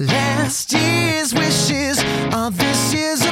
Last year's wishes are this year's